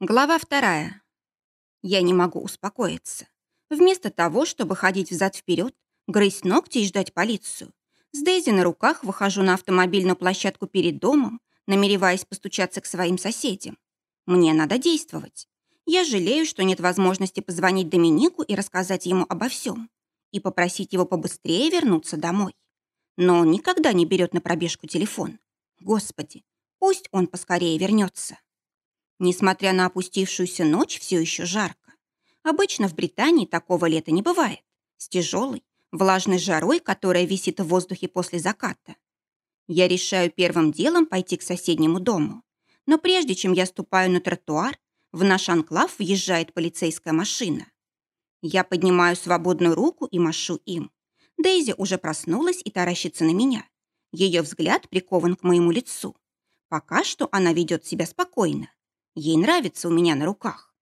Глава вторая. Я не могу успокоиться. Вместо того, чтобы ходить взад-вперед, грызть ногти и ждать полицию, с Дейзи на руках выхожу на автомобильную площадку перед домом, намереваясь постучаться к своим соседям. Мне надо действовать. Я жалею, что нет возможности позвонить Доминику и рассказать ему обо всем, и попросить его побыстрее вернуться домой. Но он никогда не берет на пробежку телефон. Господи, пусть он поскорее вернется. Несмотря на опустившуюся ночь, все еще жарко. Обычно в Британии такого лета не бывает. С тяжелой, влажной жарой, которая висит в воздухе после заката. Я решаю первым делом пойти к соседнему дому. Но прежде чем я ступаю на тротуар, в наш анклав въезжает полицейская машина. Я поднимаю свободную руку и машу им. Дейзи уже проснулась и таращится на меня. Ее взгляд прикован к моему лицу. Пока что она ведет себя спокойно. Ей нравится у меня на руках.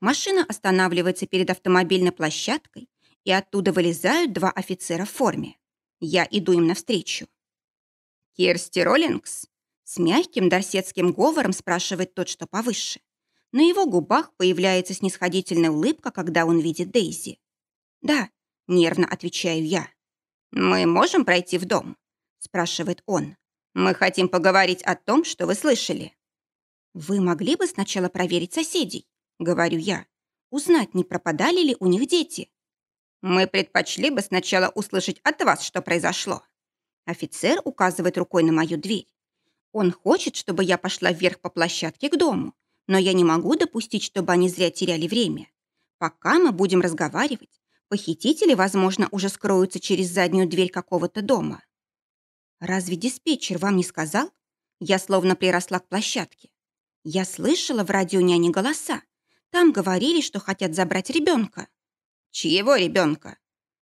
Машина останавливается перед автомобильной площадкой, и оттуда вылезают два офицера в форме. Я иду им навстречу. «Кирсти Роллингс?» С мягким дарсетским говором спрашивает тот, что повыше. На его губах появляется снисходительная улыбка, когда он видит Дейзи. «Да», — нервно отвечаю я. «Мы можем пройти в дом?» — спрашивает он. «Мы хотим поговорить о том, что вы слышали». «Вы могли бы сначала проверить соседей?» — говорю я. «Узнать, не пропадали ли у них дети?» «Мы предпочли бы сначала услышать от вас, что произошло». Офицер указывает рукой на мою дверь. Он хочет, чтобы я пошла вверх по площадке к дому, но я не могу допустить, чтобы они зря теряли время. Пока мы будем разговаривать, похитители, возможно, уже скроются через заднюю дверь какого-то дома. Разве диспетчер вам не сказал? Я словно приросла к площадке. Я слышала в радио няни голоса. Там говорили, что хотят забрать ребенка. Чьего ребенка?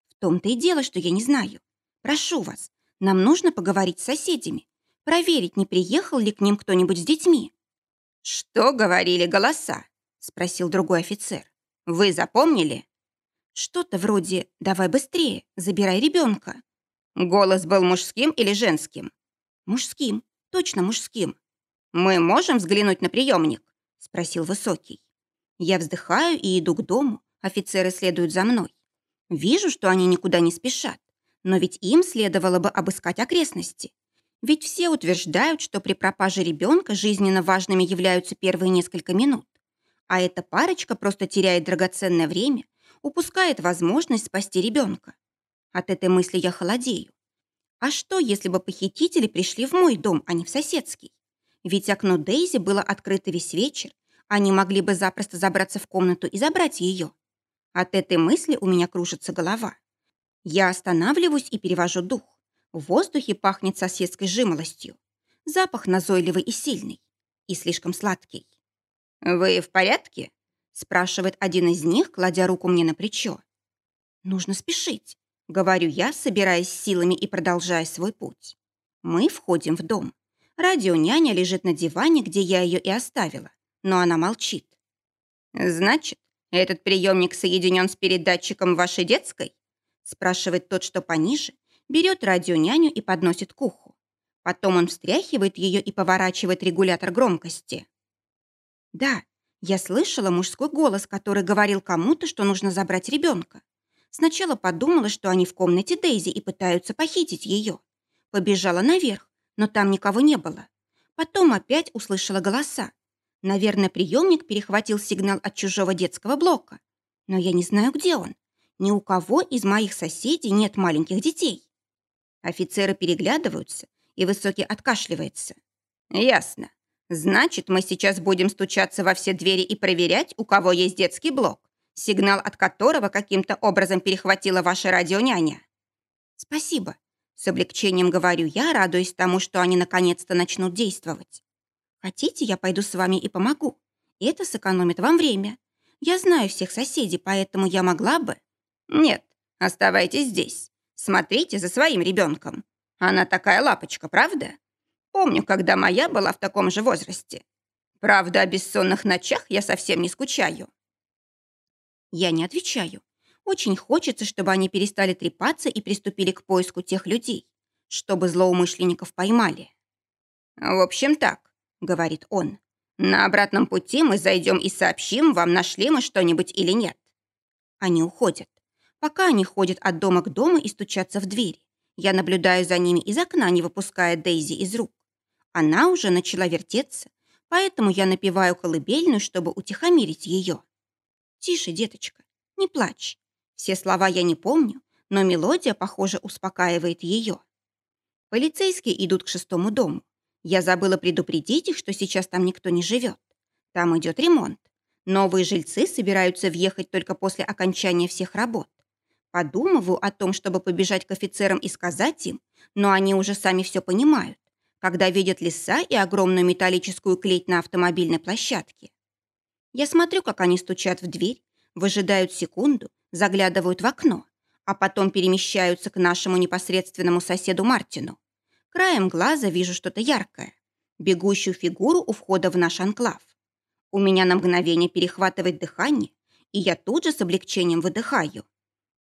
В том-то и дело, что я не знаю. Прошу вас, нам нужно поговорить с соседями, проверить, не приехал ли к ним кто-нибудь с детьми. Что говорили голоса? Спросил другой офицер. Вы запомнили? Что-то вроде «давай быстрее, забирай ребенка». Голос был мужским или женским? Мужским, точно мужским. «Мы можем взглянуть на приемник?» – спросил Высокий. Я вздыхаю и иду к дому. Офицеры следуют за мной. Вижу, что они никуда не спешат. Но ведь им следовало бы обыскать окрестности. Ведь все утверждают, что при пропаже ребенка жизненно важными являются первые несколько минут. А эта парочка просто теряет драгоценное время, упускает возможность спасти ребенка. От этой мысли я холодею. А что, если бы похитители пришли в мой дом, а не в соседский? Ведь окно Дейзи было открыто весь вечер. Они могли бы запросто забраться в комнату и забрать ее. От этой мысли у меня кружится голова. Я останавливаюсь и перевожу дух. В воздухе пахнет соседской жимолостью. Запах назойливый и сильный. И слишком сладкий. «Вы в порядке?» спрашивает один из них, кладя руку мне на плечо. «Нужно спешить», — говорю я, собираясь силами и продолжая свой путь. Мы входим в дом. Радио-няня лежит на диване, где я ее и оставила, но она молчит. «Значит, этот приемник соединен с передатчиком вашей детской?» спрашивает тот, что пониже, берет радио-няню и подносит к уху. Потом он встряхивает ее и поворачивает регулятор громкости. «Да, я слышала мужской голос, который говорил кому-то, что нужно забрать ребенка. Сначала подумала, что они в комнате Дейзи и пытаются похитить ее. Побежала наверх, но там никого не было. Потом опять услышала голоса. Наверное, приемник перехватил сигнал от чужого детского блока. Но я не знаю, где он. Ни у кого из моих соседей нет маленьких детей. Офицеры переглядываются, и Высокий откашливается. «Ясно. Значит, мы сейчас будем стучаться во все двери и проверять, у кого есть детский блок, сигнал от которого каким-то образом перехватила ваша радионяня». «Спасибо», с облегчением говорю я, радуясь тому, что они наконец-то начнут действовать. Хотите, я пойду с вами и помогу? Это сэкономит вам время. Я знаю всех соседей, поэтому я могла бы... Нет, оставайтесь здесь. Смотрите за своим ребенком. Она такая лапочка, правда? Помню, когда моя была в таком же возрасте. Правда, о бессонных ночах я совсем не скучаю. Я не отвечаю. Очень хочется, чтобы они перестали трепаться и приступили к поиску тех людей, чтобы злоумышленников поймали. «В общем так», — говорит он, На обратном пути мы зайдем и сообщим, вам нашли мы что-нибудь или нет. Они уходят. Пока они ходят от дома к дому и стучатся в двери, я наблюдаю за ними из окна, не выпуская Дейзи из рук. Она уже начала вертеться, поэтому я напеваю колыбельную, чтобы утихомирить ее. «Тише, деточка, не плачь. Все слова я не помню, но мелодия, похоже, успокаивает ее. Полицейские идут к шестому дому. Я забыла предупредить их, что сейчас там никто не живет. Там идет ремонт. Новые жильцы собираются въехать только после окончания всех работ. Подумываю о том, чтобы побежать к офицерам и сказать им, но они уже сами все понимают, когда видят леса и огромную металлическую клеть на автомобильной площадке. Я смотрю, как они стучат в дверь, выжидают секунду, заглядывают в окно, а потом перемещаются к нашему непосредственному соседу Мартину. Краем глаза вижу что-то яркое, бегущую фигуру у входа в наш анклав. У меня на мгновение перехватывает дыхание, и я тут же с облегчением выдыхаю.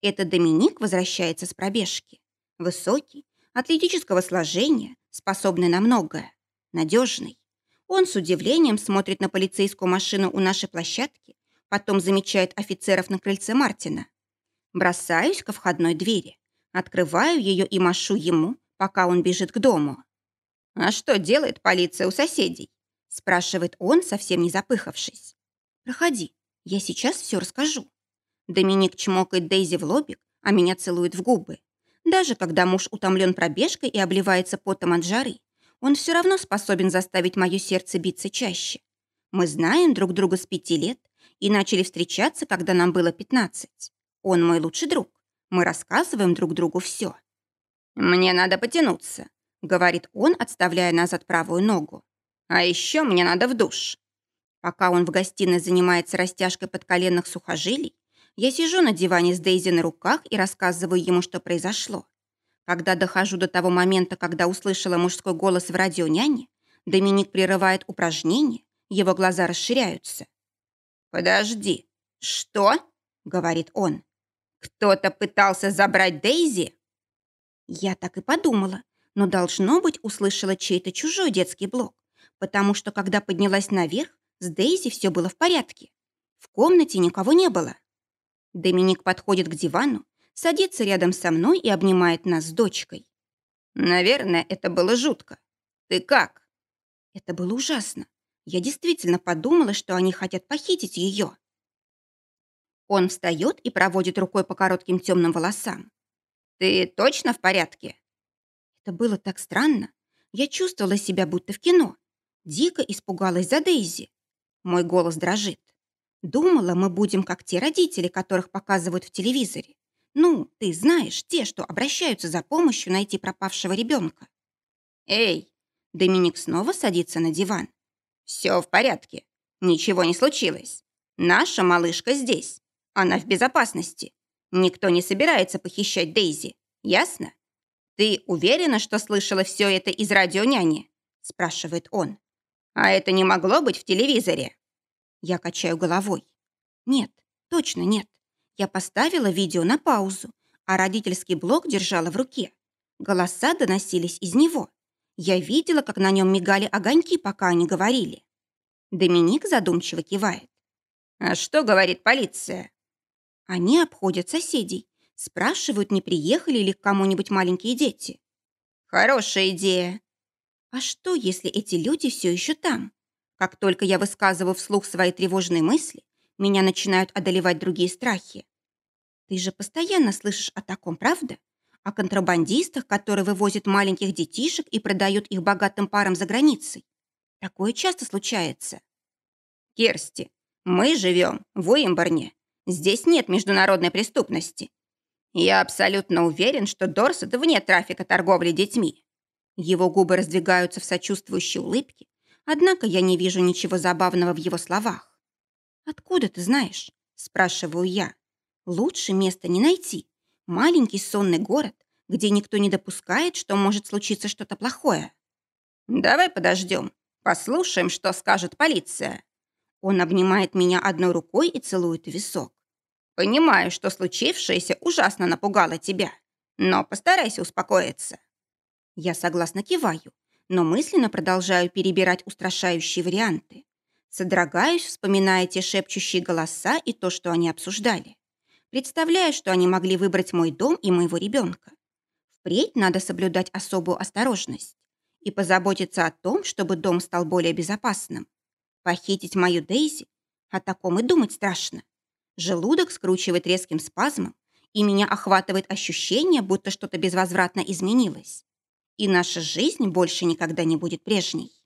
Это Доминик возвращается с пробежки. Высокий, атлетического сложения, способный на многое, надежный. Он с удивлением смотрит на полицейскую машину у нашей площадки, потом замечает офицеров на крыльце Мартина. Бросаюсь ко входной двери, открываю ее и машу ему, пока он бежит к дому. «А что делает полиция у соседей?» спрашивает он, совсем не запыхавшись. «Проходи, я сейчас все расскажу». Доминик чмокает Дейзи в лобик, а меня целует в губы. Даже когда муж утомлен пробежкой и обливается потом от жары, он все равно способен заставить мое сердце биться чаще. Мы знаем друг друга с пяти лет и начали встречаться, когда нам было пятнадцать. Он мой лучший друг. Мы рассказываем друг другу все. «Мне надо потянуться», — говорит он, отставляя назад правую ногу. «А еще мне надо в душ». Пока он в гостиной занимается растяжкой подколенных сухожилий, я сижу на диване с Дейзи на руках и рассказываю ему, что произошло. Когда дохожу до того момента, когда услышала мужской голос в радио няни, Доминик прерывает упражнение, его глаза расширяются. «Подожди, что?» — говорит он. «Кто-то пытался забрать Дейзи?» Я так и подумала, но, должно быть, услышала чей-то чужой детский блок, потому что, когда поднялась наверх, с Дейзи все было в порядке. В комнате никого не было. Доминик подходит к дивану, садится рядом со мной и обнимает нас с дочкой. «Наверное, это было жутко. Ты как?» Это было ужасно. Я действительно подумала, что они хотят похитить ее. Он встает и проводит рукой по коротким темным волосам. «Ты точно в порядке?» Это было так странно. Я чувствовала себя будто в кино. Дико испугалась за Дейзи. Мой голос дрожит. Думала, мы будем как те родители, которых показывают в телевизоре. Ну, ты знаешь, те, что обращаются за помощью найти пропавшего ребенка. Эй! Доминик снова садится на диван. Все в порядке. Ничего не случилось. Наша малышка здесь. Она в безопасности. Никто не собирается похищать Дейзи. Ясно? Ты уверена, что слышала все это из радионяни? Спрашивает он. А это не могло быть в телевизоре? Я качаю головой. Нет, точно нет. Я поставила видео на паузу, а родительский блок держала в руке. Голоса доносились из него. Я видела, как на нем мигали огоньки, пока они говорили. Доминик задумчиво кивает. «А что говорит полиция?» Они обходят соседей, спрашивают, не приехали ли к кому-нибудь маленькие дети. Хорошая идея. А что, если эти люди все еще там? Как только я высказываю вслух свои тревожные мысли, меня начинают одолевать другие страхи. Ты же постоянно слышишь о таком, правда? О контрабандистах, которые вывозят маленьких детишек и продают их богатым парам за границей. Такое часто случается. Керсти, мы живем в Уимборне, Здесь нет международной преступности. Я абсолютно уверен, что Дорсет вне трафика торговли детьми. Его губы раздвигаются в сочувствующей улыбке, однако я не вижу ничего забавного в его словах. «Откуда ты знаешь?» – спрашиваю я. «Лучше места не найти. Маленький сонный город, где никто не допускает, что может случиться что-то плохое». «Давай подождем, послушаем, что скажет полиция». Он обнимает меня одной рукой и целует висок. Понимаю, что случившееся ужасно напугало тебя, но постарайся успокоиться». Я согласно киваю, но мысленно продолжаю перебирать устрашающие варианты. Содрогаюсь, вспоминая те шепчущие голоса и то, что они обсуждали. Представляю, что они могли выбрать мой дом и моего ребенка. Впредь надо соблюдать особую осторожность и позаботиться о том, чтобы дом стал более безопасным. Похитить мою Дейзи? О таком и думать страшно. Желудок скручивает резким спазмом, и меня охватывает ощущение, будто что-то безвозвратно изменилось. И наша жизнь больше никогда не будет прежней.